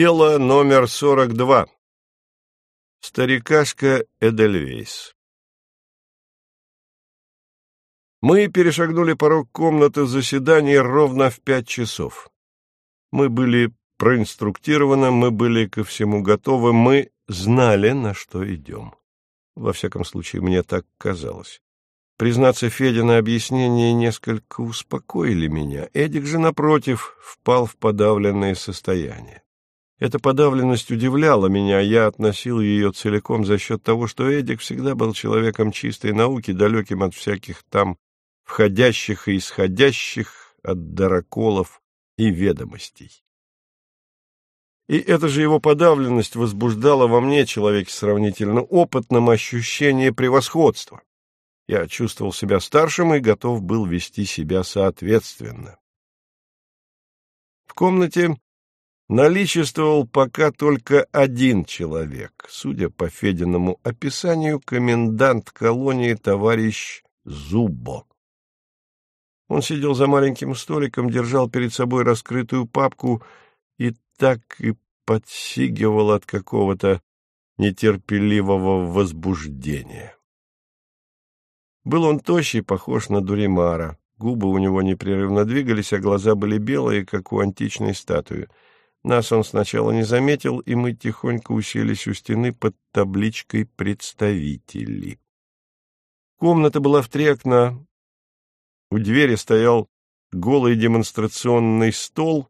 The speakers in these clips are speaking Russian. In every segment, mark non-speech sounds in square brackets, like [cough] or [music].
Дело номер 42. Старикашка Эдельвейс. Мы перешагнули порог комнаты заседания ровно в пять часов. Мы были проинструктированы, мы были ко всему готовы, мы знали, на что идем. Во всяком случае, мне так казалось. Признаться, Федя объяснения несколько успокоили меня. Эдик же, напротив, впал в подавленное состояние. Эта подавленность удивляла меня, я относил ее целиком за счет того, что Эдик всегда был человеком чистой науки, далеким от всяких там входящих и исходящих, от дыроколов и ведомостей. И эта же его подавленность возбуждала во мне, человеке сравнительно опытном, ощущение превосходства. Я чувствовал себя старшим и готов был вести себя соответственно. В комнате наличествовал пока только один человек, судя по Фединому описанию, комендант колонии товарищ Зубо. Он сидел за маленьким столиком, держал перед собой раскрытую папку и так и подсигивал от какого-то нетерпеливого возбуждения. Был он тощий, похож на Дуримара. Губы у него непрерывно двигались, а глаза были белые, как у античной статуи. Нас он сначала не заметил, и мы тихонько уселись у стены под табличкой «Представители». Комната была в три окна. У двери стоял голый демонстрационный стол,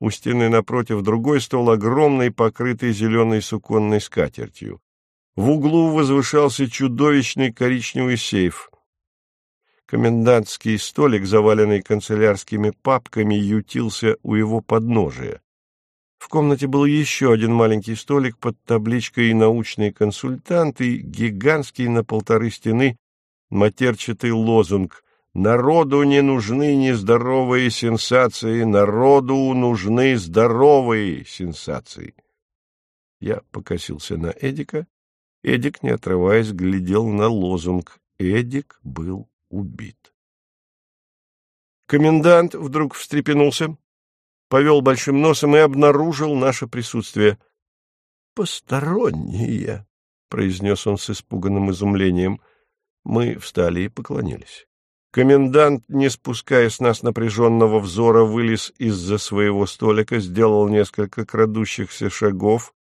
у стены напротив другой стол, огромный, покрытый зеленой суконной скатертью. В углу возвышался чудовищный коричневый сейф. Комендантский столик, заваленный канцелярскими папками, ютился у его подножия. В комнате был еще один маленький столик под табличкой «Научный консультант» и гигантский на полторы стены матерчатый лозунг «Народу не нужны нездоровые сенсации, народу нужны здоровые сенсации». Я покосился на Эдика Эдик, не отрываясь, глядел на лозунг. Эдик был убит. Комендант вдруг встрепенулся, повел большим носом и обнаружил наше присутствие. «Посторонние», — произнес он с испуганным изумлением. Мы встали и поклонились. Комендант, не спуская с нас напряженного взора, вылез из-за своего столика, сделал несколько крадущихся шагов,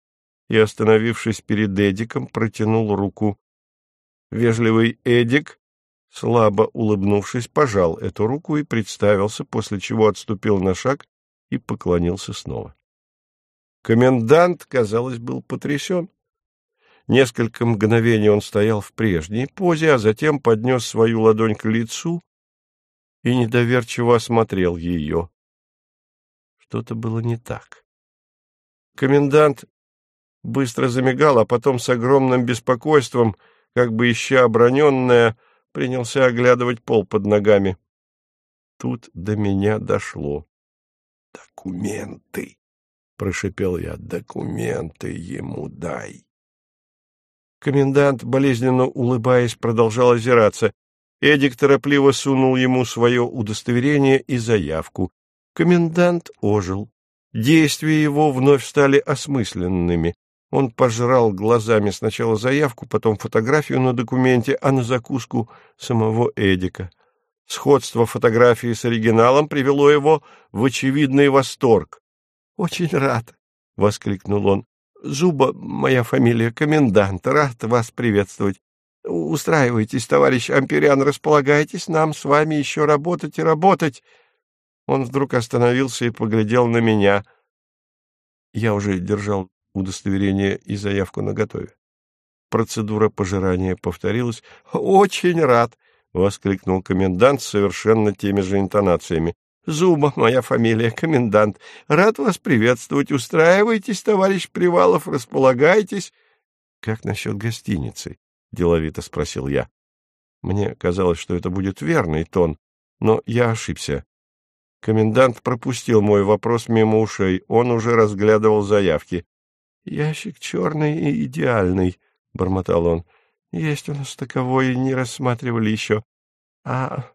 и, остановившись перед Эдиком, протянул руку. Вежливый Эдик, слабо улыбнувшись, пожал эту руку и представился, после чего отступил на шаг и поклонился снова. Комендант, казалось, был потрясен. Несколько мгновений он стоял в прежней позе, а затем поднес свою ладонь к лицу и недоверчиво осмотрел ее. Что-то было не так. Комендант быстро замигал, а потом с огромным беспокойством, как бы ища оброненное, принялся оглядывать пол под ногами. Тут до меня дошло. «Документы!» — прошипел я. «Документы ему дай!» Комендант, болезненно улыбаясь, продолжал озираться. Эдик торопливо сунул ему свое удостоверение и заявку. Комендант ожил. Действия его вновь стали осмысленными. Он пожрал глазами сначала заявку, потом фотографию на документе, а на закуску самого Эдика. Сходство фотографии с оригиналом привело его в очевидный восторг. — Очень рад, — воскликнул он. — Зуба, моя фамилия, комендант, рад вас приветствовать. Устраивайтесь, товарищ Ампериан, располагайтесь, нам с вами еще работать и работать. Он вдруг остановился и поглядел на меня. Я уже держал удостоверение и заявку наготове. Процедура пожирания повторилась. «Очень рад!» — воскликнул комендант совершенно теми же интонациями. «Зуба моя фамилия, комендант. Рад вас приветствовать. Устраивайтесь, товарищ Привалов, располагайтесь». «Как насчет гостиницы?» — деловито спросил я. Мне казалось, что это будет верный тон, но я ошибся. Комендант пропустил мой вопрос мимо ушей. Он уже разглядывал заявки. Ящик черный и идеальный, — бормотал он. Есть у нас таковой, не рассматривали еще. А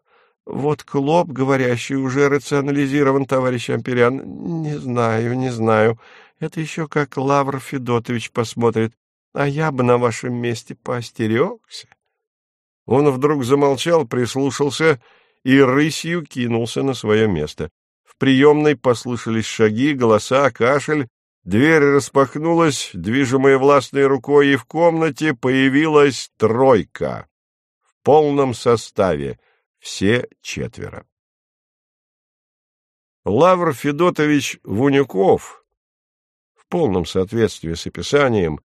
вот клоп, говорящий, уже рационализирован, товарищ Амперян. Не знаю, не знаю. Это еще как Лавр Федотович посмотрит, а я бы на вашем месте поостерегся. Он вдруг замолчал, прислушался и рысью кинулся на свое место. В приемной послышались шаги, голоса, кашель. Дверь распахнулась, движимая властной рукой, и в комнате появилась тройка. В полном составе, все четверо. Лавр Федотович Вунюков, в полном соответствии с описанием,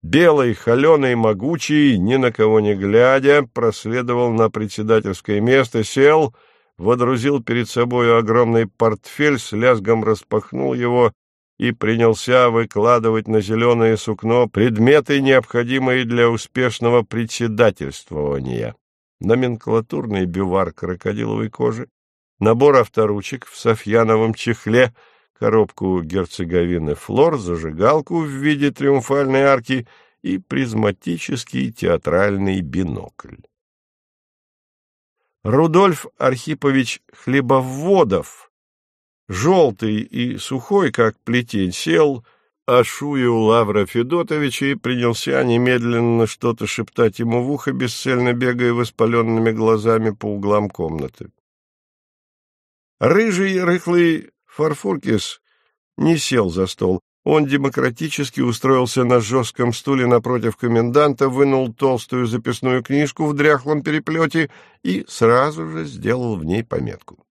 белый, холеный, могучий, ни на кого не глядя, проследовал на председательское место, сел, водрузил перед собой огромный портфель, с лязгом распахнул его и принялся выкладывать на зеленое сукно предметы, необходимые для успешного председательствования. Номенклатурный бювар крокодиловой кожи, набор авторучек в софьяновом чехле — коробку герцеговины флор, зажигалку в виде триумфальной арки и призматический театральный бинокль. Рудольф Архипович Хлебоводов, желтый и сухой, как плетень, сел, а шую Лавра Федотовича и принялся немедленно что-то шептать ему в ухо, бесцельно бегая воспаленными глазами по углам комнаты. Рыжий, рыхлый Фарфуркис не сел за стол. Он демократически устроился на жестком стуле напротив коменданта, вынул толстую записную книжку в дряхлом переплете и сразу же сделал в ней пометку.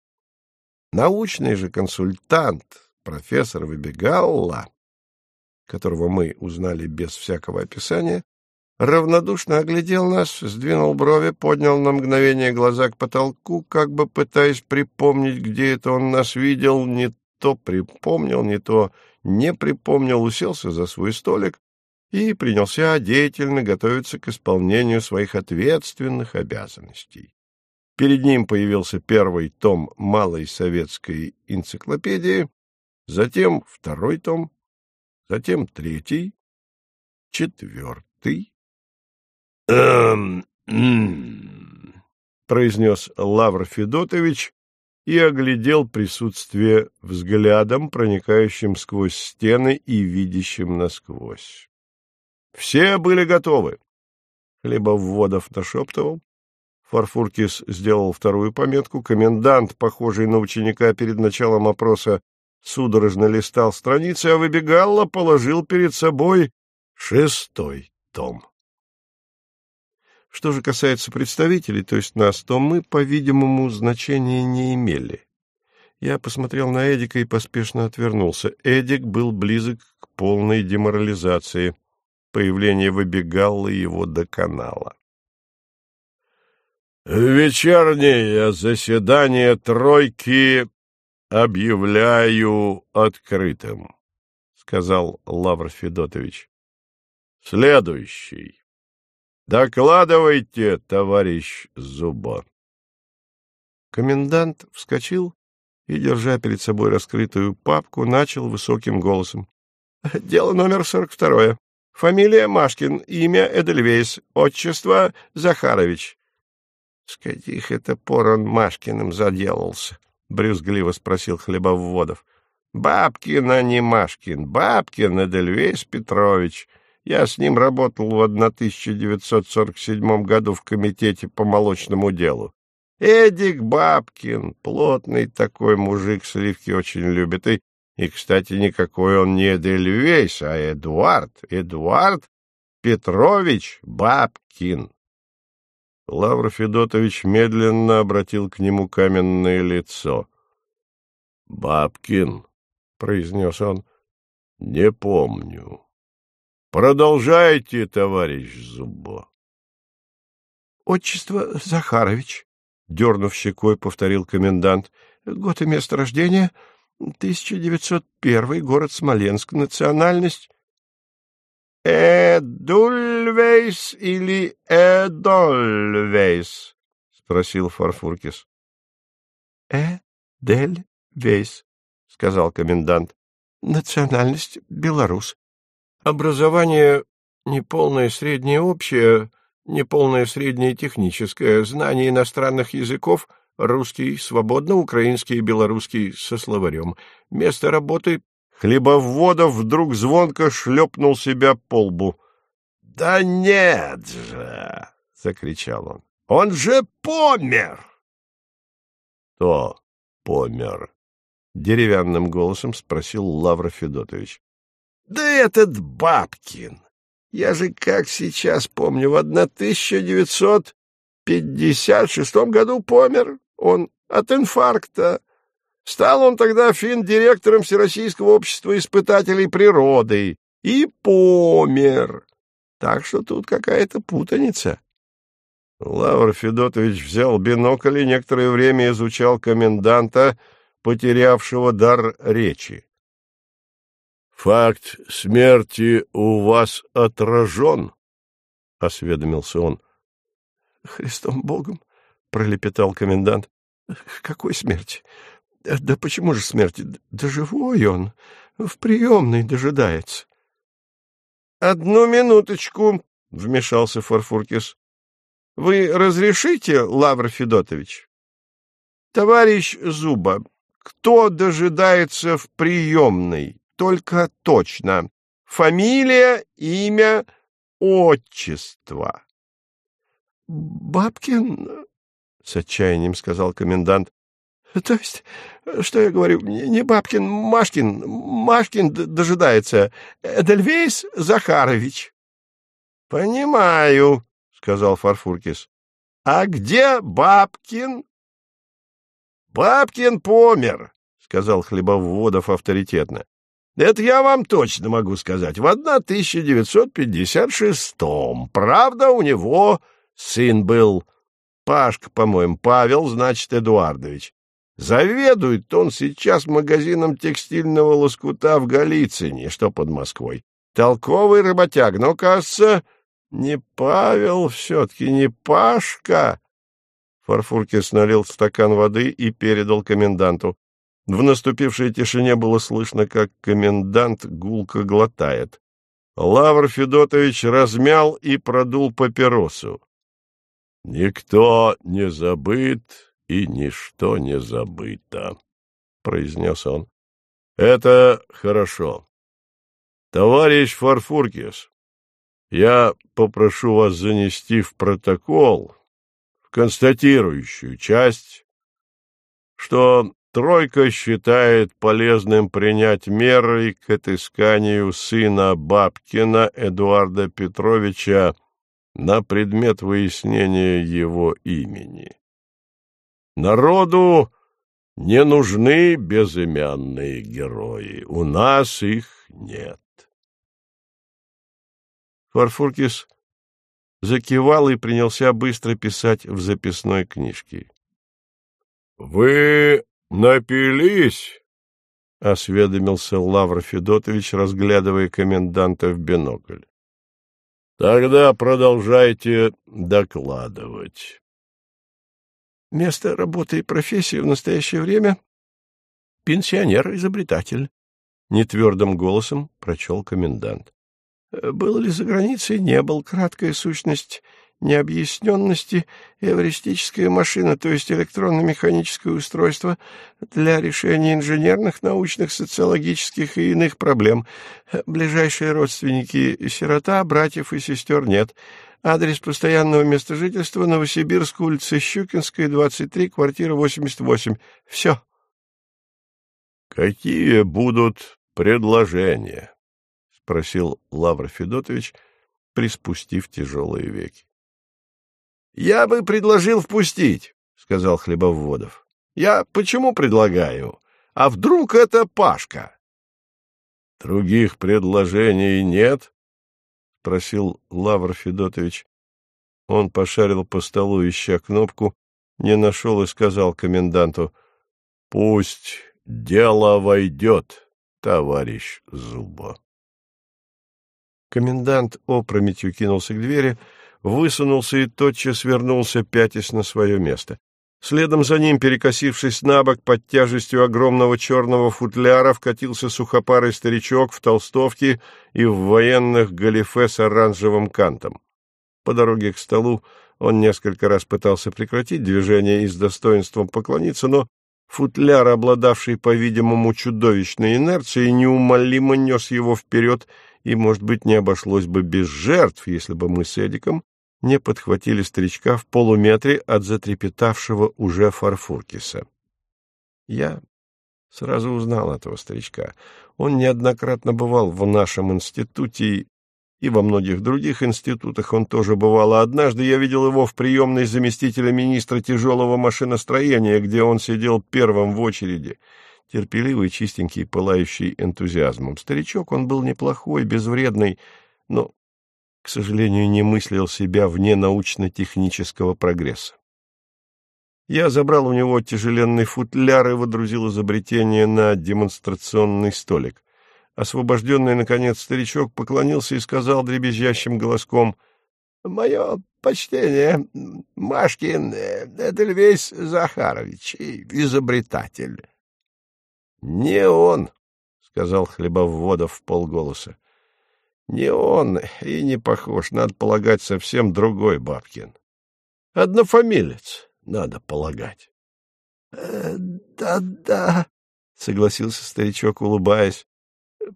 Научный же консультант, профессор Выбегалла, которого мы узнали без всякого описания, равнодушно оглядел нас, сдвинул брови, поднял на мгновение глаза к потолку, как бы пытаясь припомнить, где это он нас видел, не то припомнил, не то не припомнил, уселся за свой столик и принялся деятельно готовиться к исполнению своих ответственных обязанностей. Перед ним появился первый том малой советской энциклопедии, затем второй том, затем третий, четвертый, Эм, произнес Лавр Федотович и оглядел присутствие взглядом, проникающим сквозь стены и видящим насквозь. Все были готовы. Хлебоводов нашептывал. Фарфуркис сделал вторую пометку. Комендант, похожий на ученика перед началом опроса, судорожно листал страницы, а выбегалла положил перед собой шестой том. Что же касается представителей, то есть нас, то мы, по-видимому, значения не имели. Я посмотрел на Эдика и поспешно отвернулся. Эдик был близок к полной деморализации. Появление выбегало его до канала. «Вечернее заседание тройки объявляю открытым», — сказал Лавр Федотович. «Следующий. Докладывайте, товарищ Зуба. Комендант вскочил и, держа перед собой раскрытую папку, начал высоким голосом. Дело номер сорок второе. Фамилия Машкин, имя Эдельвейс, отчество Захарович. — С каких это пор он Машкиным заделался? — брюзгливо спросил Хлебоводов. — Бабкин, а не Машкин. Бабкин Эдельвейс Петрович. Я с ним работал в 1947 году в комитете по молочному делу. Эдик Бабкин, плотный такой мужик, сливки очень любит. И, и кстати, никакой он не Эдельвейс, а Эдуард. Эдуард Петрович Бабкин. Лавр Федотович медленно обратил к нему каменное лицо. — Бабкин, — произнес он, — не помню. Продолжайте, товарищ Зубо. Отчество Захарович, дернув щекой, повторил комендант. Год и место рождения 1901, город Смоленск, национальность Эдульвейс или Эдольвейс? спросил Фарфуркис. Эдельвейс, сказал комендант. Национальность белорус. Образование неполное среднее общее, неполное среднее техническое, знание иностранных языков — русский, свободно, украинский и белорусский со словарем. Место работы — Хлебоводов вдруг звонко шлепнул себя по лбу. — Да нет же! — закричал он. — Он же помер! — Кто помер? — деревянным голосом спросил Лавр Федотович. — Да этот Бабкин! Я же, как сейчас помню, в 1956 году помер он от инфаркта. Стал он тогда фин-директором Всероссийского общества испытателей природы и помер. Так что тут какая-то путаница. Лавр Федотович взял бинокль и некоторое время изучал коменданта, потерявшего дар речи. — Факт смерти у вас отражен? — осведомился он. — Христом Богом, — пролепетал комендант. — Какой смерти? Да почему же смерти? Да живой он, в приемной дожидается. — Одну минуточку, — вмешался Фарфуркис. — Вы разрешите, Лавр Федотович? — Товарищ Зуба, кто дожидается в приемной? Только точно. Фамилия, имя, отчество. — Бабкин, — с отчаянием сказал комендант. — То есть, что я говорю, не Бабкин, Машкин, Машкин дожидается, Эдельвейс Захарович. — Понимаю, — сказал Фарфуркис. — А где Бабкин? — Бабкин помер, — сказал Хлебоводов авторитетно. — Это я вам точно могу сказать. В 1956-м. Правда, у него сын был. Пашка, по-моему, Павел, значит, Эдуардович. Заведует он сейчас магазином текстильного лоскута в Голицыне, что под Москвой. Толковый работяг, но, кажется, не Павел все-таки, не Пашка. Фарфуркис налил стакан воды и передал коменданту. В наступившей тишине было слышно, как комендант гулко глотает. Лавр Федотович размял и продул папиросу. — Никто не забыт и ничто не забыто, — произнес он. — Это хорошо. Товарищ Фарфуркис, я попрошу вас занести в протокол, в констатирующую часть, что Тройка считает полезным принять меры к отысканию сына Бабкина Эдуарда Петровича на предмет выяснения его имени. Народу не нужны безымянные герои. У нас их нет. Фарфуркис закивал и принялся быстро писать в записной книжке. — Вы напились? — осведомился Лавр Федотович, разглядывая коменданта в бинокль. — Тогда продолжайте докладывать. Место работы и профессии в настоящее время — пенсионер-изобретатель, — нетвердым голосом прочел комендант. Был ли за границей, не был. Краткая сущность необъясненности — эвристическая машина, то есть электронно-механическое устройство для решения инженерных, научных, социологических и иных проблем. Ближайшие родственники — сирота, братьев и сестер нет — Адрес постоянного места жительства — Новосибирск, улица Щукинская, 23, квартира 88. Все. — Какие будут предложения? — спросил Лавр Федотович, приспустив тяжелые веки. — Я бы предложил впустить, — сказал Хлебоводов. — Я почему предлагаю? А вдруг это Пашка? — Других предложений нет? — спросил Лавр Федотович. Он пошарил по столу, ища кнопку, не нашел и сказал коменданту, — Пусть дело войдет, товарищ Зуба. Комендант опрометью кинулся к двери, высунулся и тотчас вернулся, пятясь на свое место. Следом за ним, перекосившись на бок под тяжестью огромного черного футляра, вкатился сухопарый старичок в толстовке и в военных галифе с оранжевым кантом. По дороге к столу он несколько раз пытался прекратить движение и с достоинством поклониться, но Футляр, обладавший, по-видимому, чудовищной инерцией, неумолимо нес его вперед, и, может быть, не обошлось бы без жертв, если бы мы с Эдиком не подхватили старичка в полуметре от затрепетавшего уже Фарфуркиса. Я сразу узнал этого старичка. Он неоднократно бывал в нашем институте и во многих других институтах он тоже бывал, а однажды я видел его в приемной заместителя министра тяжелого машиностроения, где он сидел первым в очереди. Терпеливый, чистенький, пылающий энтузиазмом. Старичок он был неплохой, безвредный, но, сожалению, не мыслил себя вне научно-технического прогресса. Я забрал у него тяжеленный футляр и водрузил изобретение на демонстрационный столик. Освобожденный, наконец, старичок поклонился и сказал дребезжащим голоском, — Мое почтение, Машкин, это Львейс Захарович, изобретатель. — Не он, — сказал Хлебоводов полголоса. — Не он и не похож, надо полагать, совсем другой Бабкин. Однофамилец, надо полагать. «Э, — Да-да, — согласился старичок, улыбаясь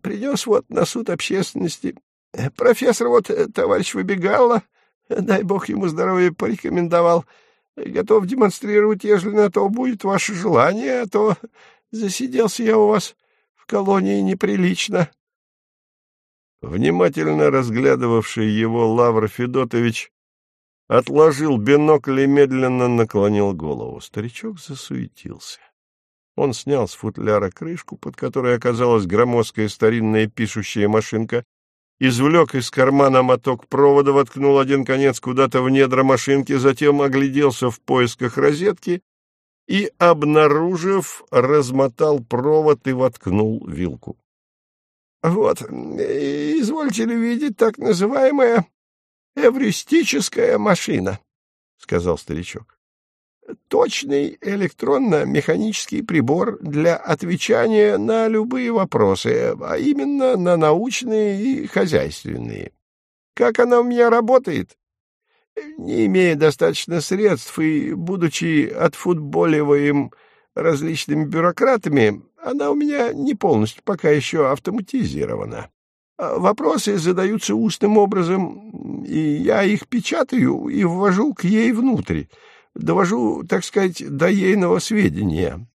принес вот на суд общественности. Профессор вот, э, товарищ Выбегало, дай бог ему здоровья, порекомендовал. Готов демонстрировать, ежели на то будет ваше желание, а то засиделся я у вас в колонии неприлично. Внимательно разглядывавший его Лавр Федотович отложил бинокль и медленно наклонил голову. Старичок засуетился. Он снял с футляра крышку, под которой оказалась громоздкая старинная пишущая машинка, извлек из кармана моток провода, воткнул один конец куда-то в недра машинки, затем огляделся в поисках розетки и, обнаружив, размотал провод и воткнул вилку. — Вот, извольте ли видеть так называемая эвристическая машина, — сказал старичок точный электронно-механический прибор для отвечания на любые вопросы, а именно на научные и хозяйственные. Как она у меня работает? Не имея достаточно средств и будучи отфутболиваем различными бюрократами, она у меня не полностью пока еще автоматизирована. Вопросы задаются устным образом, и я их печатаю и ввожу к ей внутрь довожу, так сказать, до ейного сведения.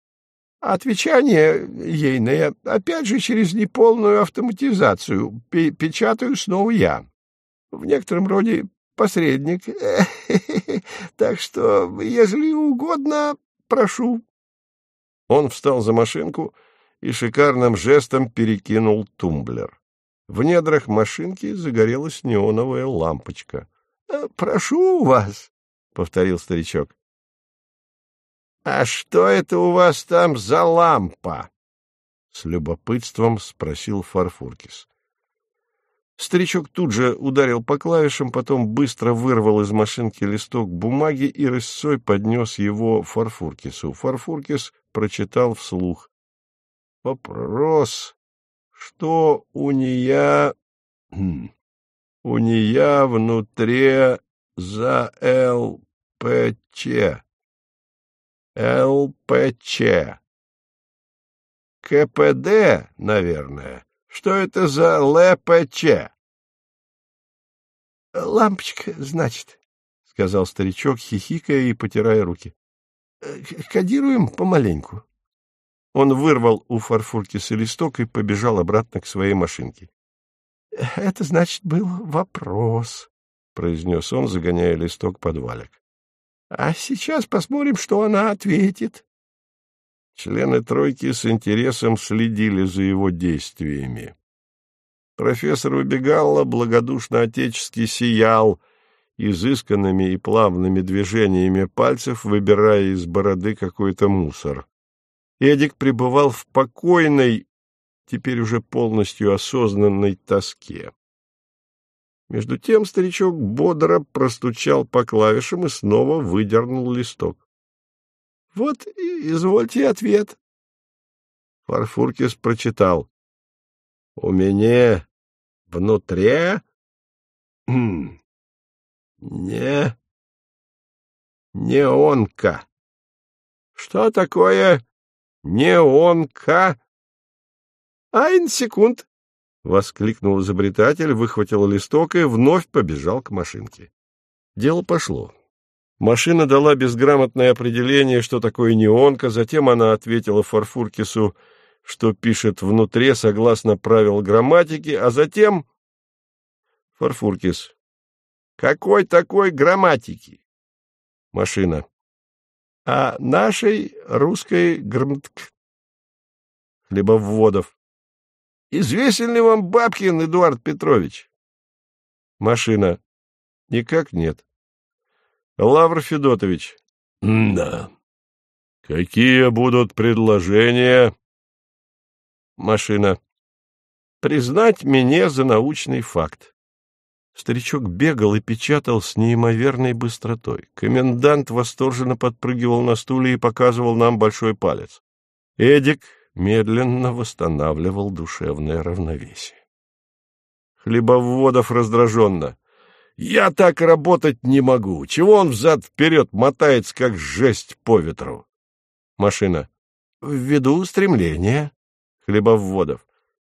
Отвечание ейное, опять же, через неполную автоматизацию, печатаю снова я. В некотором роде посредник. [laughs] Так что, ежели угодно, прошу. Он встал за машинку и шикарным жестом перекинул тумблер. В недрах машинки загорелась неоновая лампочка. — Прошу вас, повторил старичок. А что это у вас там за лампа? с любопытством спросил Фарфуркис. Старичок тут же ударил по клавишам, потом быстро вырвал из машинки листок бумаги и рысцой поднес его Фарфуркису. Фарфуркис прочитал вслух. Вопрос, что у нее... Хм, у нее внутри за ЛПЧ. ЛПЧ. КПД, наверное. Что это за ЛПЧ? Лампочка, значит, — сказал старичок, хихикая и потирая руки. Кодируем помаленьку. Он вырвал у Фарфуркиса листок и побежал обратно к своей машинке. — Это, значит, был вопрос, — произнес он, загоняя листок под валик. А сейчас посмотрим, что она ответит. Члены тройки с интересом следили за его действиями. Профессор Убегалла благодушно отечески сиял, изысканными и плавными движениями пальцев, выбирая из бороды какой-то мусор. Эдик пребывал в покойной, теперь уже полностью осознанной тоске. Между тем старичок бодро простучал по клавишам и снова выдернул листок. — Вот, извольте ответ. Фарфуркис прочитал. — У меня внутри... Хм, не... не онка. Что такое неонка. Айн секунд, — воскликнул изобретатель, выхватил листок и вновь побежал к машинке. Дело пошло. Машина дала безграмотное определение, что такое неонка, затем она ответила Фарфуркису, что пишет внутри согласно правил грамматики, а затем... Фарфуркис. Какой такой грамматики? Машина. А нашей русской грмтк. Хлебоводов. Известен ли вам Бабкин Эдуард Петрович? Машина. Никак нет. Лавр Федотович. Да. Какие будут предложения? Машина. Признать меня за научный факт. Старичок бегал и печатал с неимоверной быстротой. Комендант восторженно подпрыгивал на стуле и показывал нам большой палец. Эдик медленно восстанавливал душевное равновесие. Хлебоводов раздраженно. «Я так работать не могу. Чего он взад-вперед мотается, как жесть по ветру?» Машина. «Ввиду стремления». Хлебоводов.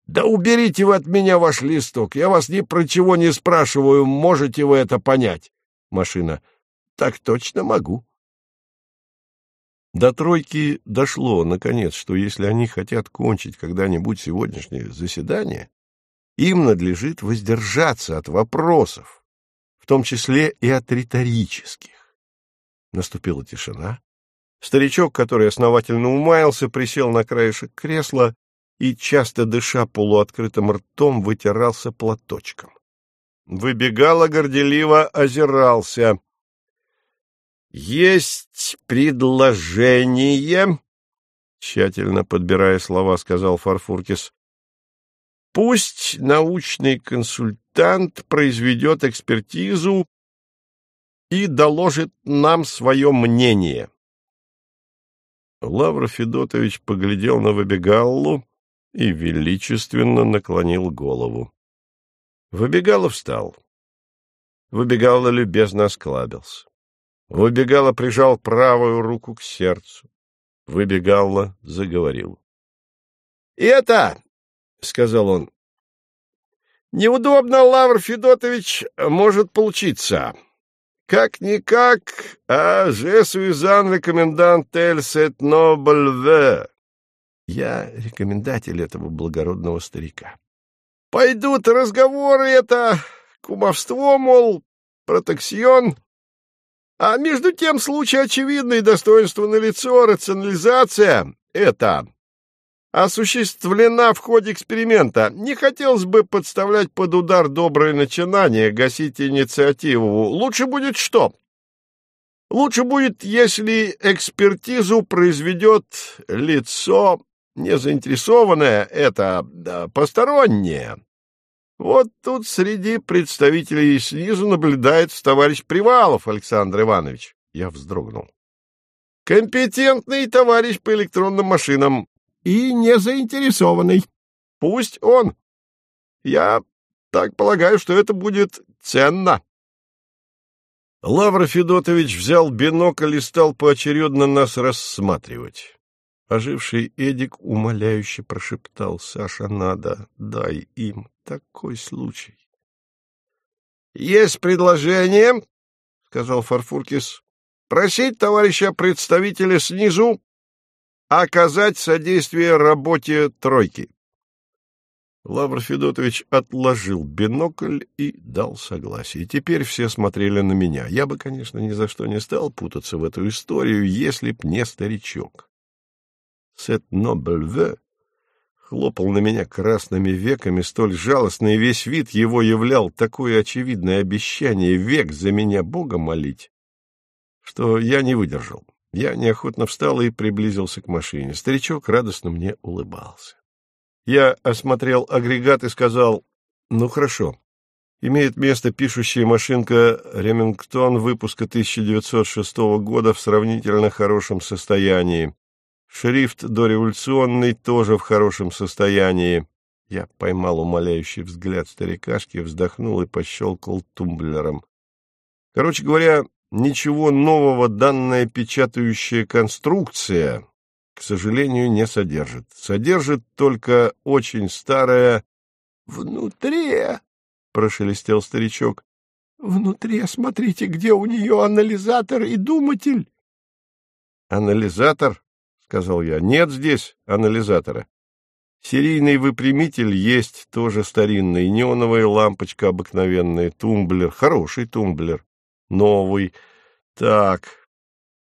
«Да уберите вы от меня ваш листок, я вас ни про чего не спрашиваю, можете вы это понять?» Машина. «Так точно могу». До тройки дошло, наконец, что если они хотят кончить когда-нибудь сегодняшнее заседание, им надлежит воздержаться от вопросов, том числе и от риторических. Наступила тишина. Старичок, который основательно умаялся, присел на краешек кресла и, часто дыша полуоткрытым ртом, вытирался платочком. Выбегало горделиво озирался. «Есть предложение», — тщательно подбирая слова, сказал Фарфуркис. «Пусть научный консультант произведет экспертизу и доложит нам свое мнение». Лавр Федотович поглядел на Выбегаллу, и величественно наклонил голову. Выбегало встал. Выбегало любезно осклабился. Выбегало прижал правую руку к сердцу. Выбегало заговорил. — Это, — сказал он, — неудобно, Лавр Федотович, может получиться. Как-никак, а же суизан рекомендант эль сет нобль я рекомендатель этого благородного старика. Пойдут разговоры это, кумовство, мол, протекцион. А между тем случай очевидный, достоинство налицо, рационализация — это осуществлена в ходе эксперимента. Не хотелось бы подставлять под удар доброе начинание, гасить инициативу. Лучше будет что? Лучше будет, если экспертизу произведет лицо не заинтересованное это да, постороннее. Вот тут среди представителей снизу наблюдается товарищ Привалов Александр Иванович. Я вздрогнул. Компетентный товарищ по электронным машинам и не заинтересованный. Пусть он. Я так полагаю, что это будет ценно. Лавр Федотович взял бинокль и стал поочередно нас рассматривать. Оживший Эдик умоляюще прошептал, «Саша, надо, дай им такой случай». «Есть предложение, — сказал Фарфуркис, — просить товарища представителя снизу оказать содействие работе тройки». Лавр Федотович отложил бинокль и дал согласие. Теперь все смотрели на меня. Я бы, конечно, ни за что не стал путаться в эту историю, если б не старичок. Сет Нобельве хлопал на меня красными веками, столь жалостный весь вид его являл такое очевидное обещание век за меня Бога молить, что я не выдержал. Я неохотно встал и приблизился к машине. Старичок радостно мне улыбался. Я осмотрел агрегат и сказал, ну хорошо, имеет место пишущая машинка «Ремингтон» выпуска 1906 года в сравнительно хорошем состоянии. Шрифт дореволюционный тоже в хорошем состоянии. Я поймал умоляющий взгляд старикашки, вздохнул и пощелкал тумблером. Короче говоря, ничего нового данная печатающая конструкция, к сожалению, не содержит. Содержит только очень старое... — Внутри, — прошелестел старичок. — Внутри, смотрите, где у нее анализатор и думатель. — Анализатор? — сказал я. — Нет здесь анализатора. Серийный выпрямитель есть, тоже старинный, неоновая лампочка обыкновенная, тумблер, хороший тумблер, новый. Так,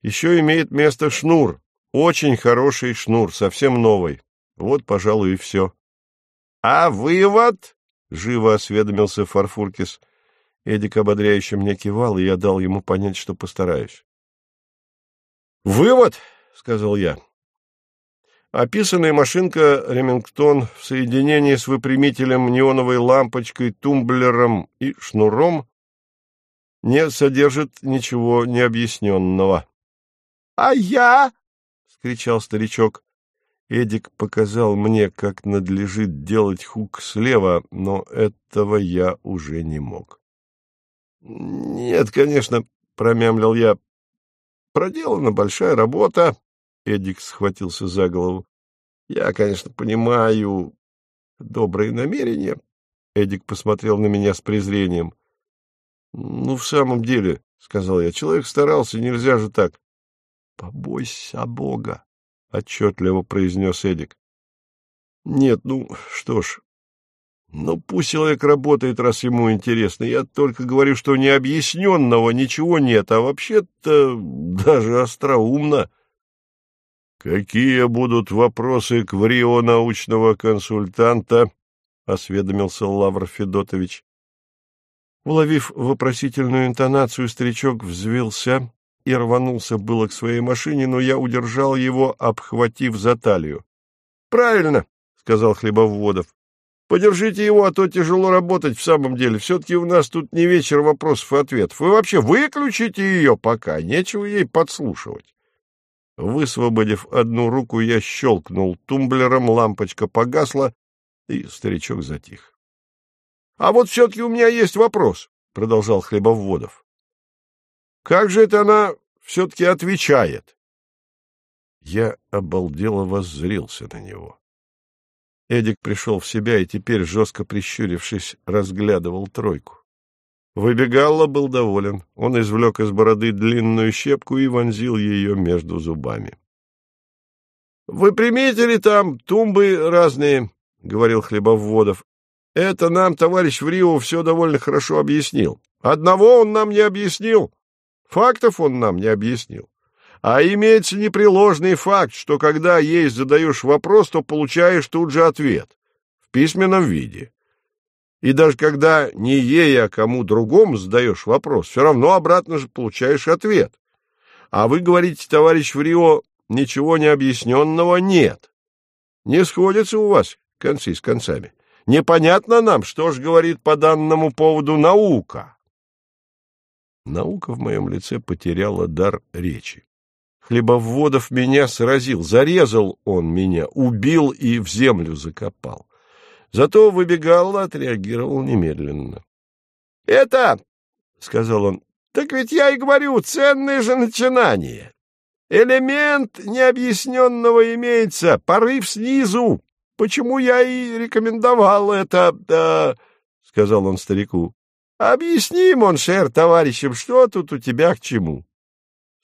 еще имеет место шнур, очень хороший шнур, совсем новый. Вот, пожалуй, и все. — А вывод? — живо осведомился Фарфуркис. Эдик ободряюще мне кивал, и я дал ему понять, что постараюсь. — Вывод, — сказал я. Описанная машинка «Ремингтон» в соединении с выпрямителем, неоновой лампочкой, тумблером и шнуром не содержит ничего необъясненного. — А я? — скричал старичок. Эдик показал мне, как надлежит делать хук слева, но этого я уже не мог. — Нет, конечно, — промямлил я. — Проделана большая работа, Эдик схватился за голову. Я, конечно, понимаю добрые намерения. Эдик посмотрел на меня с презрением. Ну, в самом деле, сказал я, человек старался, нельзя же так. Побойся Бога, отчетливо произнес Эдик. Нет, ну что ж, ну пусть человек работает, раз ему интересно. Я только говорю, что необъясненного ничего нет, а вообще-то даже остроумно. «Какие будут вопросы к врио научного консультанта?» — осведомился Лавр Федотович. Уловив вопросительную интонацию, старичок взвился и рванулся было к своей машине, но я удержал его, обхватив за талию. — Правильно, — сказал Хлебоводов. — Подержите его, а то тяжело работать в самом деле. Все-таки у нас тут не вечер вопросов и ответов. Вы вообще выключите ее пока, нечего ей подслушивать. Высвободив одну руку, я щелкнул тумблером, лампочка погасла, и старичок затих. — А вот все-таки у меня есть вопрос, — продолжал Хлебоводов. — Как же это она все-таки отвечает? Я обалдело воззрился на него. Эдик пришел в себя и теперь, жестко прищурившись, разглядывал тройку. Выбегалла был доволен. Он извлек из бороды длинную щепку и вонзил ее между зубами. — Вы примите ли там тумбы разные? — говорил Хлебоводов. — Это нам товарищ в Рио все довольно хорошо объяснил. Одного он нам не объяснил. Фактов он нам не объяснил. А имеется непреложный факт, что когда ей задаешь вопрос, то получаешь тут же ответ в письменном виде. И даже когда не ей, а кому другому задаешь вопрос, все равно обратно же получаешь ответ. А вы говорите, товарищ Врио, ничего необъясненного нет. Не сходятся у вас концы с концами. Непонятно нам, что же говорит по данному поводу наука. Наука в моем лице потеряла дар речи. Хлебоводов меня сразил, зарезал он меня, убил и в землю закопал. Зато Выбегалла отреагировал немедленно. — Это, — сказал он, — так ведь я и говорю, ценное же начинание. Элемент необъясненного имеется, порыв снизу. Почему я и рекомендовал это, да, — сказал он старику. — Объясни, Моншер, товарищам, что тут у тебя к чему?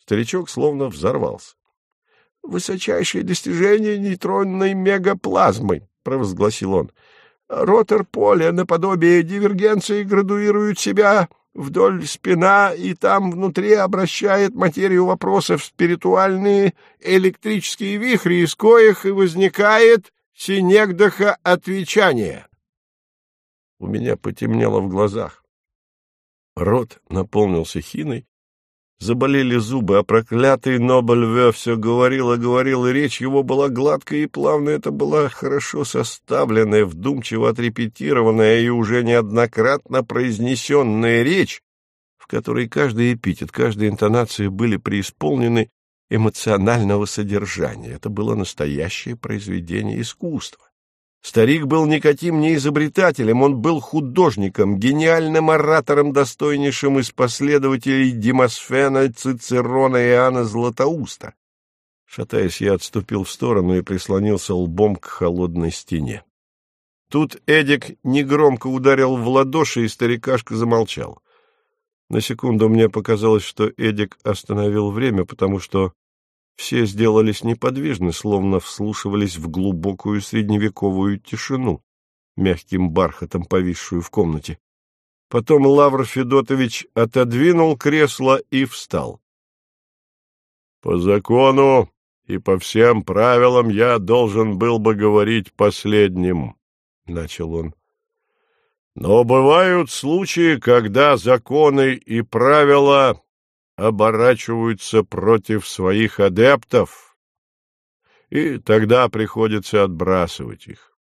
Старичок словно взорвался. — Высочайшее достижение нейтронной мегаплазмы, — провозгласил он. Ротор поля наподобие дивергенции градуирует себя вдоль спина и там внутри обращает материю вопросов в спиритуальные электрические вихри, из коих и возникает синегдаха отвечание. У меня потемнело в глазах. Рот наполнился хиной, Заболели зубы, а проклятый Нобельве все говорил и говорил, и речь его была гладкая и плавная. Это была хорошо составленная, вдумчиво отрепетированная и уже неоднократно произнесенная речь, в которой каждый эпитет, каждая интонация были преисполнены эмоционального содержания. Это было настоящее произведение искусства. Старик был никаким не изобретателем, он был художником, гениальным оратором, достойнейшим из последователей Демосфена, Цицерона и Иоанна Златоуста. Шатаясь, я отступил в сторону и прислонился лбом к холодной стене. Тут Эдик негромко ударил в ладоши, и старикашка замолчал. На секунду мне показалось, что Эдик остановил время, потому что все сделались неподвижны, словно вслушивались в глубокую средневековую тишину, мягким бархатом повисшую в комнате. Потом Лавр Федотович отодвинул кресло и встал. — По закону и по всем правилам я должен был бы говорить последним, — начал он. Но бывают случаи, когда законы и правила оборачиваются против своих адептов, и тогда приходится отбрасывать их.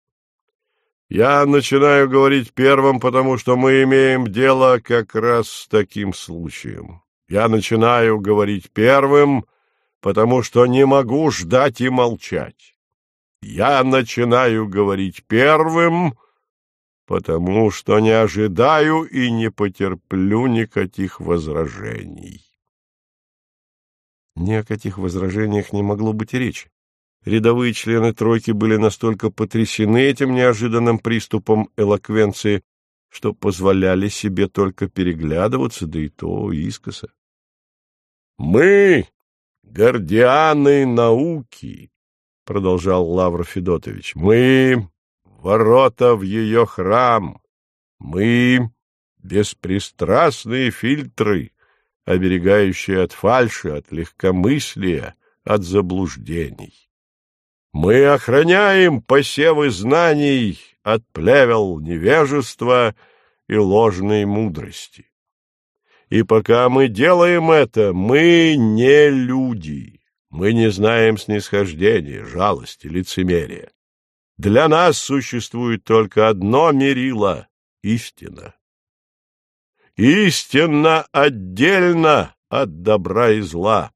Я начинаю говорить первым, потому что мы имеем дело как раз с таким случаем. Я начинаю говорить первым, потому что не могу ждать и молчать. Я начинаю говорить первым, потому что не ожидаю и не потерплю никаких возражений. Ни о каких возражениях не могло быть и речи. Рядовые члены тройки были настолько потрясены этим неожиданным приступом элоквенции, что позволяли себе только переглядываться, да и то искоса. «Мы, гордианы науки», — продолжал Лавр Федотович, — «мы — ворота в ее храм, мы — беспристрастные фильтры, оберегающие от фальши, от легкомыслия, от заблуждений. Мы охраняем посевы знаний от плевел невежества и ложной мудрости. И пока мы делаем это, мы не люди, мы не знаем снисхождения, жалости, лицемерия. Для нас существует только одно мерило — истина. Истина отдельно от добра и зла.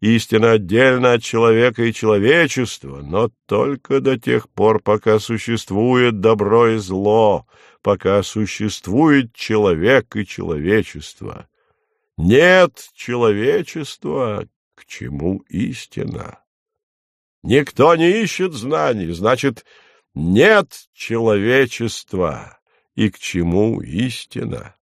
Истина отдельно от человека и человечества, но только до тех пор, пока существует добро и зло, пока существует человек и человечество. Нет человечества, к чему истина? Никто не ищет знаний, значит, нет человечества, и к чему истина?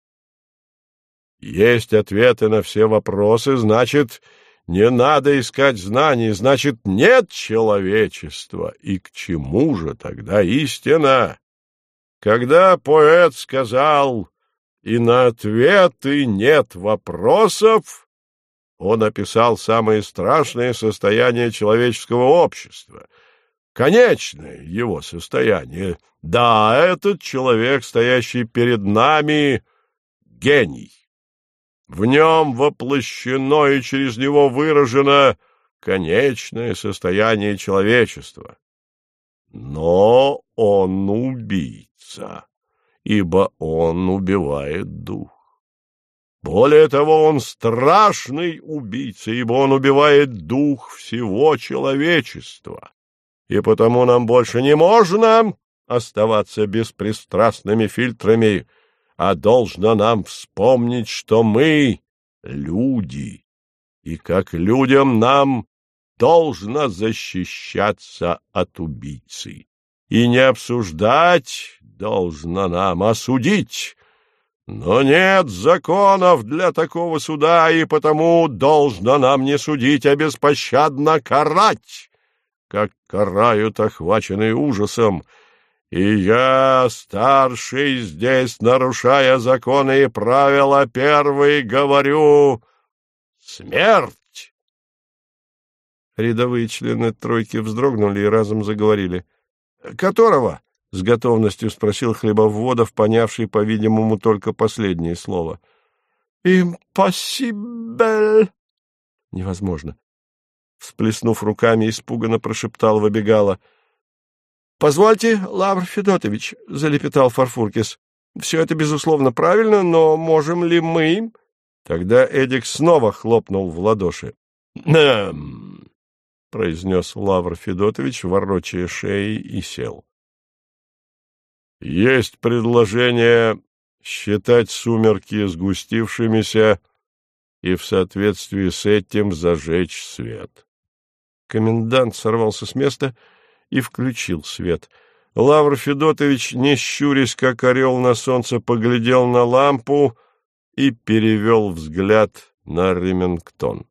Есть ответы на все вопросы, значит, не надо искать знаний, значит, нет человечества. И к чему же тогда истина? Когда поэт сказал «и на ответы нет вопросов», он описал самое страшное состояние человеческого общества, конечное его состояние. Да, этот человек, стоящий перед нами, гений. В нем воплощено и через него выражено конечное состояние человечества. Но он убийца, ибо он убивает дух. Более того, он страшный убийца, ибо он убивает дух всего человечества. И потому нам больше не можно оставаться беспристрастными фильтрами а должно нам вспомнить, что мы — люди, и как людям нам должно защищаться от убийцы. И не обсуждать должно нам, осудить. Но нет законов для такого суда, и потому должно нам не судить, а беспощадно карать, как карают охваченные ужасом, и я, старший здесь, нарушая законы и правила, первый говорю «Смерть!» Рядовые члены тройки вздрогнули и разом заговорили. «Которого?» — с готовностью спросил Хлебоводов, понявший, по-видимому, только последнее слово. «Импосибель!» «Невозможно!» Всплеснув руками, испуганно прошептал выбегала —— Позвольте, Лавр Федотович, — залепетал Фарфуркис. — Все это, безусловно, правильно, но можем ли мы... Тогда Эдик снова хлопнул в ладоши. «Эм!» — произнес Лавр Федотович, ворочая шеей, и сел. «Есть предложение считать сумерки сгустившимися и в соответствии с этим зажечь свет». Комендант сорвался с места и включил свет. Лавр Федотович, не щурясь, как орел на солнце, поглядел на лампу и перевел взгляд на Ремингтон.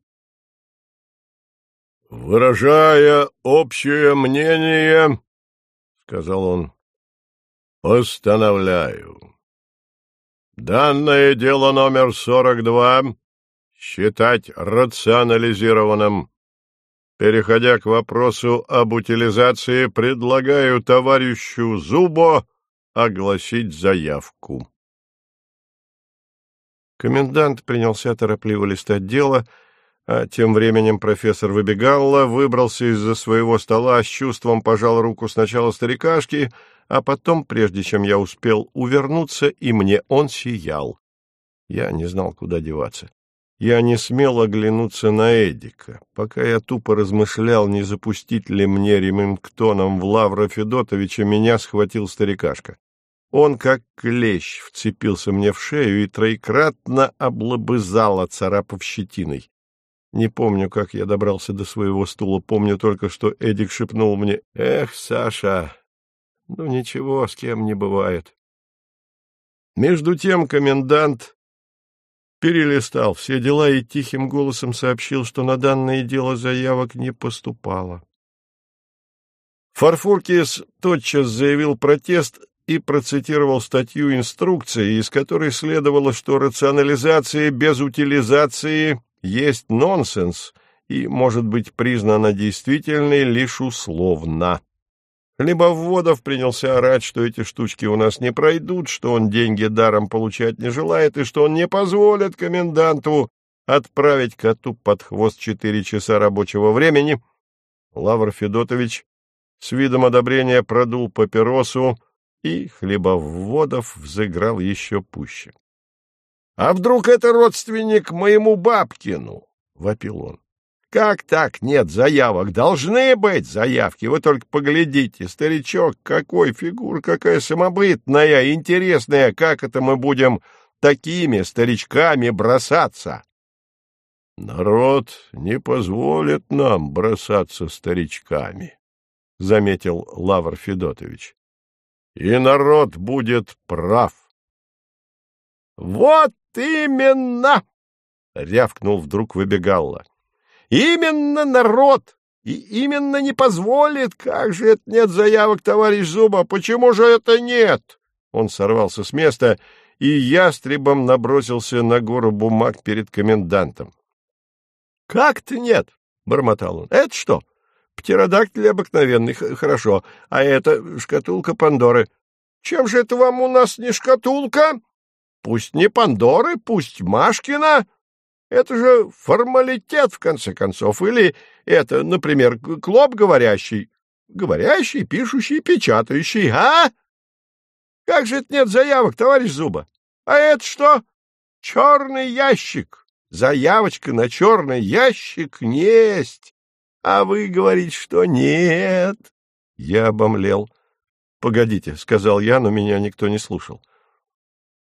«Выражая общее мнение, — сказал он, — постановляю. Данное дело номер сорок два считать рационализированным. Переходя к вопросу об утилизации, предлагаю товарищу Зубо огласить заявку. Комендант принялся торопливо листать дело, а тем временем профессор Выбегалла выбрался из-за своего стола, с чувством пожал руку сначала старикашки, а потом, прежде чем я успел увернуться, и мне он сиял. Я не знал, куда деваться. Я не смел оглянуться на Эдика. Пока я тупо размышлял, не запустить ли мне Ремингтоном в Лавра Федотовича, меня схватил старикашка. Он, как клещ, вцепился мне в шею и троекратно облобызал, оцарапав щетиной. Не помню, как я добрался до своего стула, помню только, что Эдик шепнул мне «Эх, Саша, ну ничего, с кем не бывает». Между тем комендант перелистал все дела и тихим голосом сообщил, что на данное дело заявок не поступало. Фарфуркис тотчас заявил протест и процитировал статью инструкции, из которой следовало, что рационализация без утилизации есть нонсенс и может быть признана действительной лишь условно. Хлебоводов принялся орать, что эти штучки у нас не пройдут, что он деньги даром получать не желает и что он не позволит коменданту отправить коту под хвост четыре часа рабочего времени. Лавр Федотович с видом одобрения продул папиросу, и Хлебоводов взыграл еще пуще. — А вдруг это родственник моему Бабкину? — вопил он. — Как так нет заявок? Должны быть заявки. Вы только поглядите, старичок, какой фигур, какая самобытная, интересная. Как это мы будем такими старичками бросаться? — Народ не позволит нам бросаться старичками, — заметил Лавр Федотович и народ будет прав. — Вот именно! — рявкнул вдруг выбегалла. — Именно народ! И именно не позволит! Как же это нет заявок, товарищ Зуба? Почему же это нет? Он сорвался с места и ястребом набросился на гору бумаг перед комендантом. — Как-то нет! — бормотал он. — Это что? — Птеродактиль обыкновенный, хорошо. А это шкатулка Пандоры. Чем же это вам у нас не шкатулка? Пусть не Пандоры, пусть Машкина. Это же формалитет, в конце концов. Или это, например, клоп говорящий. Говорящий, пишущий, печатающий, а? Как же это нет заявок, товарищ Зуба? А это что? Черный ящик. Заявочка на черный ящик несть. А вы говорите, что нет. Я обомлел. «Погодите», — сказал я, но меня никто не слушал.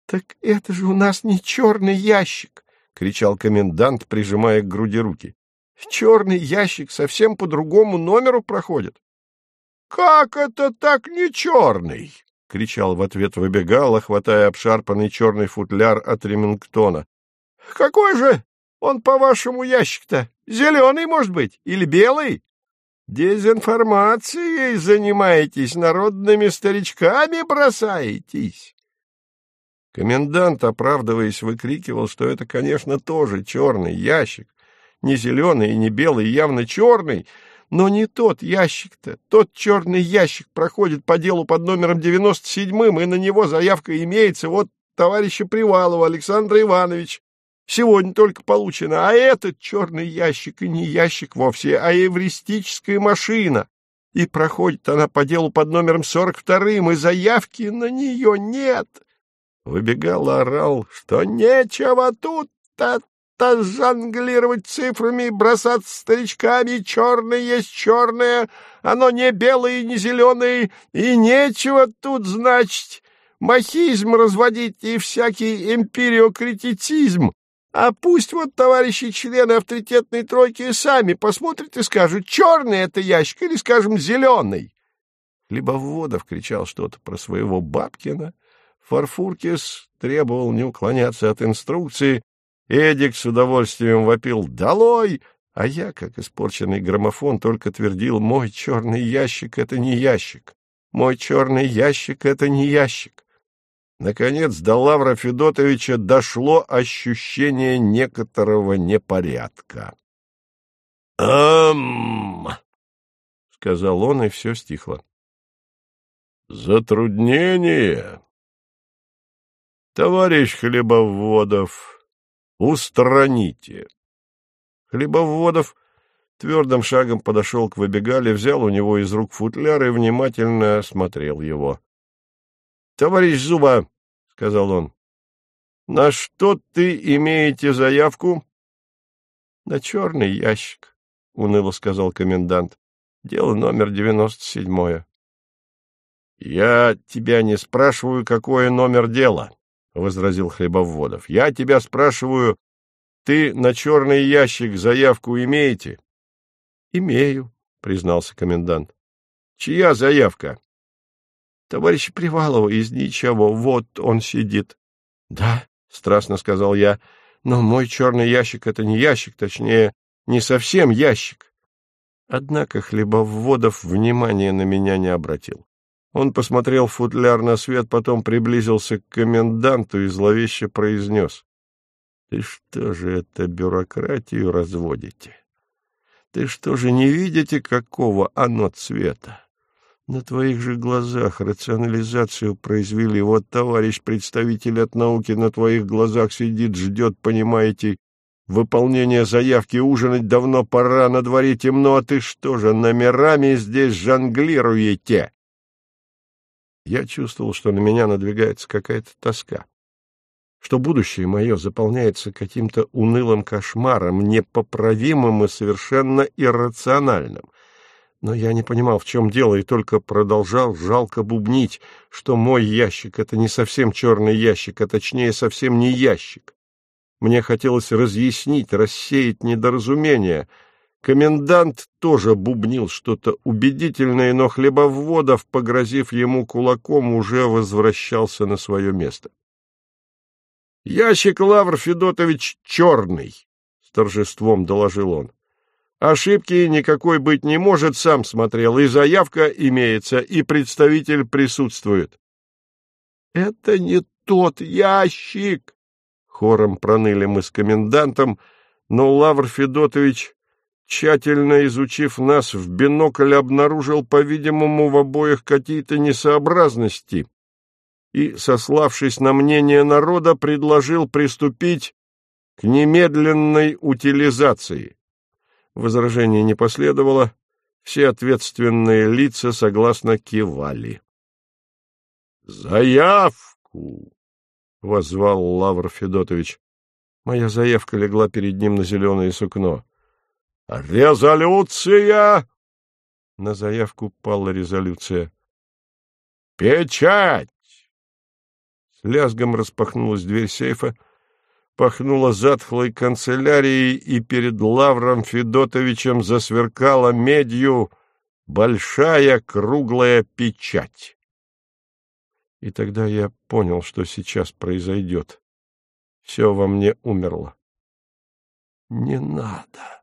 «Так это же у нас не черный ящик!» — кричал комендант, прижимая к груди руки. «Черный ящик совсем по другому номеру проходит». «Как это так не черный?» — кричал в ответ выбегала, хватая обшарпанный черный футляр от Ремингтона. «Какой же он, по-вашему, ящик-то? Зеленый, может быть, или белый? Дезинформацией занимаетесь, народными старичками бросаетесь. Комендант, оправдываясь, выкрикивал, что это, конечно, тоже черный ящик. Не зеленый и не белый, явно черный, но не тот ящик-то. Тот черный ящик проходит по делу под номером 97-м, и на него заявка имеется. Вот товарища Привалова Александра Иванович. Сегодня только получено, а этот черный ящик и не ящик вовсе, а эвристическая машина. И проходит она по делу под номером сорок вторым, и заявки на нее нет. Выбегал, орал, что нечего тут-то то жонглировать цифрами, бросаться старичками, черное есть черное, оно не белое и не зеленое, и нечего тут, значит, махизм разводить и всякий эмпириокритицизм. А пусть вот товарищи члены авторитетной тройки сами посмотрят и скажут, черный это ящик или, скажем, зеленый. Хлебоводов кричал что-то про своего Бабкина. Фарфуркис требовал не уклоняться от инструкции. Эдик с удовольствием вопил «Долой!», а я, как испорченный граммофон, только твердил «Мой черный ящик — это не ящик! Мой черный ящик — это не ящик!» Наконец до Лавра Федотовича дошло ощущение некоторого непорядка. «Ам!» — сказал он, и все стихло. «Затруднение!» «Товарищ Хлебоводов, устраните!» Хлебоводов твердым шагом подошел к Выбегале, взял у него из рук футляр и внимательно осмотрел его. — Товарищ Зуба, — сказал он, — на что ты имеете заявку? — На черный ящик, — уныло сказал комендант. — Дело номер девяносто седьмое. — Я тебя не спрашиваю, какое номер дела, — возразил Хлебоводов. — Я тебя спрашиваю, ты на черный ящик заявку имеете? — Имею, — признался комендант. — Чья заявка? — Товарищ Привалова из ничего, вот он сидит. — Да, — страстно сказал я, — но мой черный ящик — это не ящик, точнее, не совсем ящик. Однако Хлебоводов внимания на меня не обратил. Он посмотрел футляр на свет, потом приблизился к коменданту и зловеще произнес. Ты что же это бюрократию разводите? Ты что же не видите, какого оно цвета? На твоих же глазах рационализацию произвели. Вот товарищ представитель от науки на твоих глазах сидит, ждет, понимаете, выполнение заявки. Ужинать давно пора, на дворе темно, а ты что же, номерами здесь жонглируете? Я чувствовал, что на меня надвигается какая-то тоска что будущее мое заполняется каким-то унылым кошмаром, непоправимым и совершенно иррациональным. Но я не понимал, в чем дело, и только продолжал жалко бубнить, что мой ящик — это не совсем черный ящик, а точнее совсем не ящик. Мне хотелось разъяснить, рассеять недоразумение. Комендант тоже бубнил что-то убедительное, но Хлебоводов, погрозив ему кулаком, уже возвращался на свое место. — Ящик Лавр Федотович черный, — с торжеством доложил он. — Ошибки никакой быть не может, сам смотрел, и заявка имеется, и представитель присутствует. — Это не тот ящик! — хором проныли мы с комендантом, но Лавр Федотович, тщательно изучив нас в бинокль, обнаружил, по-видимому, в обоих какие-то несообразности и, сославшись на мнение народа, предложил приступить к немедленной утилизации. Возражения не последовало, все ответственные лица согласно кивали. «Заявку!» — возвал Лавр Федотович. Моя заявка легла перед ним на зеленое сукно. «Резолюция!» На заявку пала резолюция. «Печать!» лязгом распахнулась дверь сейфа, пахнула затхлой канцелярией, и перед Лавром Федотовичем засверкала медью большая круглая печать. И тогда я понял, что сейчас произойдет. Все во мне умерло. — Не надо, —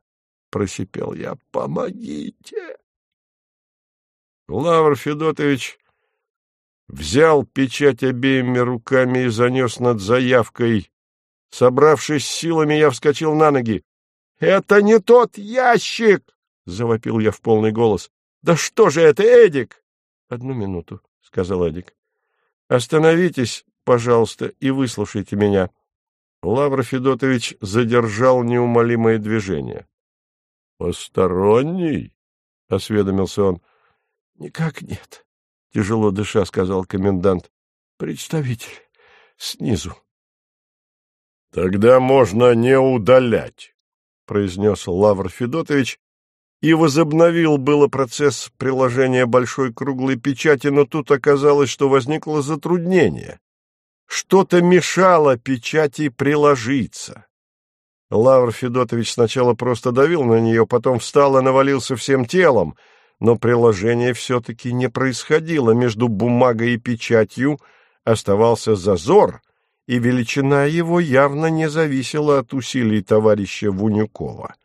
просипел я, — помогите. Лавр Федотович взял печать обеими руками и занес над заявкой. Собравшись силами, я вскочил на ноги. — Это не тот ящик! — завопил я в полный голос. — Да что же это, Эдик? — Одну минуту, — сказал Эдик. — Остановитесь, пожалуйста, и выслушайте меня. Лавр Федотович задержал неумолимое движение. — Посторонний? — осведомился он. — Никак нет, — тяжело дыша сказал комендант. — Представитель. Снизу. — Тогда можно не удалять, — произнес Лавр Федотович и возобновил было процесс приложения большой круглой печати, но тут оказалось, что возникло затруднение. Что-то мешало печати приложиться. Лавр Федотович сначала просто давил на нее, потом встал и навалился всем телом, но приложение все-таки не происходило. Между бумагой и печатью оставался зазор, и величина его явно не зависела от усилий товарища Вунюкова.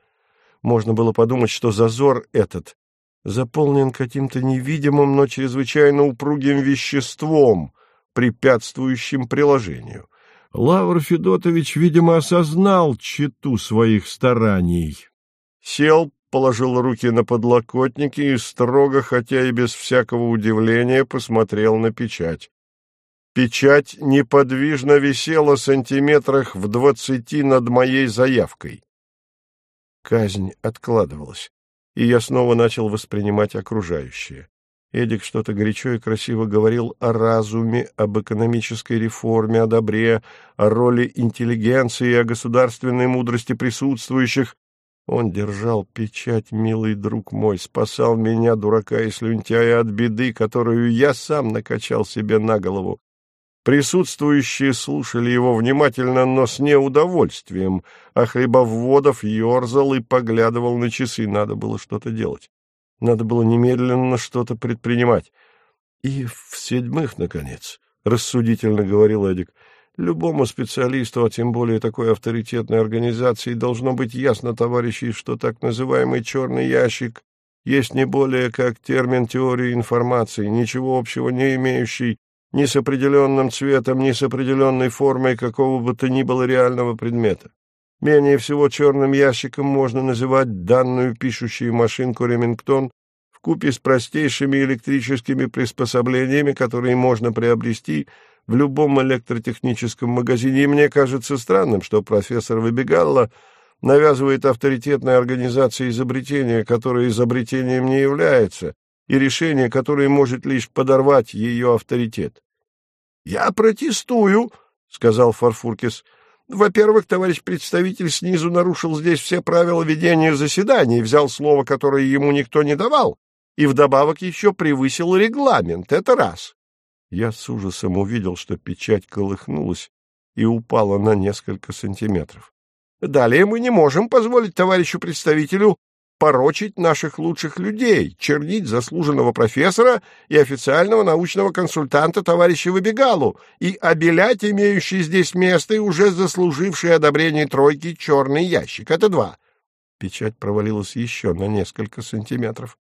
Можно было подумать, что зазор этот заполнен каким-то невидимым, но чрезвычайно упругим веществом, препятствующим приложению. Лавр Федотович, видимо, осознал читу своих стараний. Сел, положил руки на подлокотники и строго, хотя и без всякого удивления, посмотрел на печать. Печать неподвижно висела сантиметрах в двадцати над моей заявкой. Казнь откладывалась, и я снова начал воспринимать окружающее. Эдик что-то горячо и красиво говорил о разуме, об экономической реформе, о добре, о роли интеллигенции о государственной мудрости присутствующих. Он держал печать, милый друг мой, спасал меня, дурака и слюнтяя, от беды, которую я сам накачал себе на голову. Присутствующие слушали его внимательно, но с неудовольствием, а Хлебоводов ерзал и поглядывал на часы. Надо было что-то делать. Надо было немедленно что-то предпринимать. И в-седьмых, наконец, — рассудительно говорил Эдик, — любому специалисту, а тем более такой авторитетной организации, должно быть ясно, товарищи, что так называемый «черный ящик» есть не более как термин теории информации, ничего общего не имеющий ни с определенным цветом, ни с определенной формой какого бы то ни было реального предмета. Менее всего черным ящиком можно называть данную пишущую машинку «Ремингтон» в купе с простейшими электрическими приспособлениями, которые можно приобрести в любом электротехническом магазине. И мне кажется странным, что профессор Выбегалла навязывает авторитетной организации изобретения, которое изобретением не является, и решение, которое может лишь подорвать ее авторитет. — Я протестую, — сказал Фарфуркис. Во-первых, товарищ представитель снизу нарушил здесь все правила ведения заседаний, взял слово, которое ему никто не давал, и вдобавок еще превысил регламент. Это раз. Я с ужасом увидел, что печать колыхнулась и упала на несколько сантиметров. Далее мы не можем позволить товарищу представителю порочить наших лучших людей, чернить заслуженного профессора и официального научного консультанта товарища Выбегалу и обелять имеющий здесь место и уже заслуживший одобрение тройки черный ящик. Это два. Печать провалилась еще на несколько сантиметров.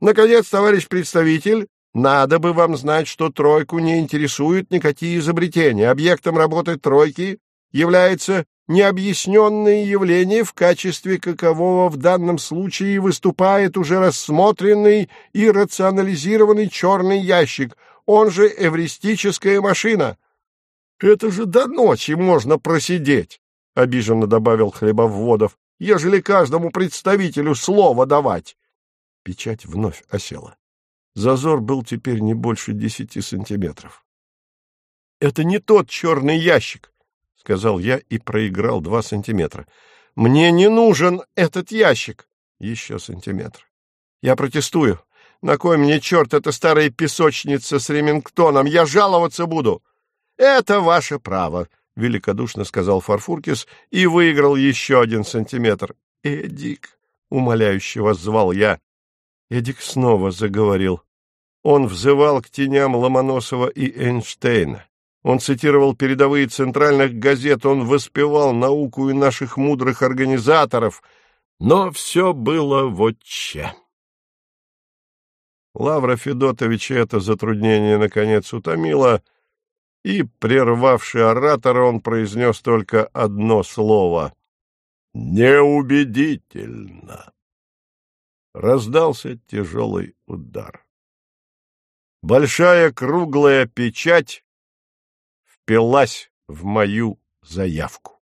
Наконец, товарищ представитель, надо бы вам знать, что тройку не интересуют никакие изобретения. Объектом работы тройки является необъясненное явление, в качестве какового в данном случае выступает уже рассмотренный и рационализированный черный ящик, он же эвристическая машина. — Это же до ночи можно просидеть, — обиженно добавил Хлебоводов, — ежели каждому представителю слово давать. Печать вновь осела. Зазор был теперь не больше десяти сантиметров. — Это не тот черный ящик, — сказал я и проиграл два сантиметра. — Мне не нужен этот ящик. Еще сантиметр. Я протестую. На кой мне, черт, эта старая песочница с Ремингтоном? Я жаловаться буду. — Это ваше право, — великодушно сказал Фарфуркис и выиграл еще один сантиметр. — Эдик, — умоляюще воззвал я. Эдик снова заговорил. Он взывал к теням Ломоносова и Эйнштейна. Он цитировал передовые центральных газет, он воспевал науку и наших мудрых организаторов, но все было вот че. Лавра Федотовича это затруднение наконец утомило, и, прервавший оратора, он произнес только одно слово — «Неубедительно». Раздался тяжелый удар. Большая круглая печать впилась в мою заявку.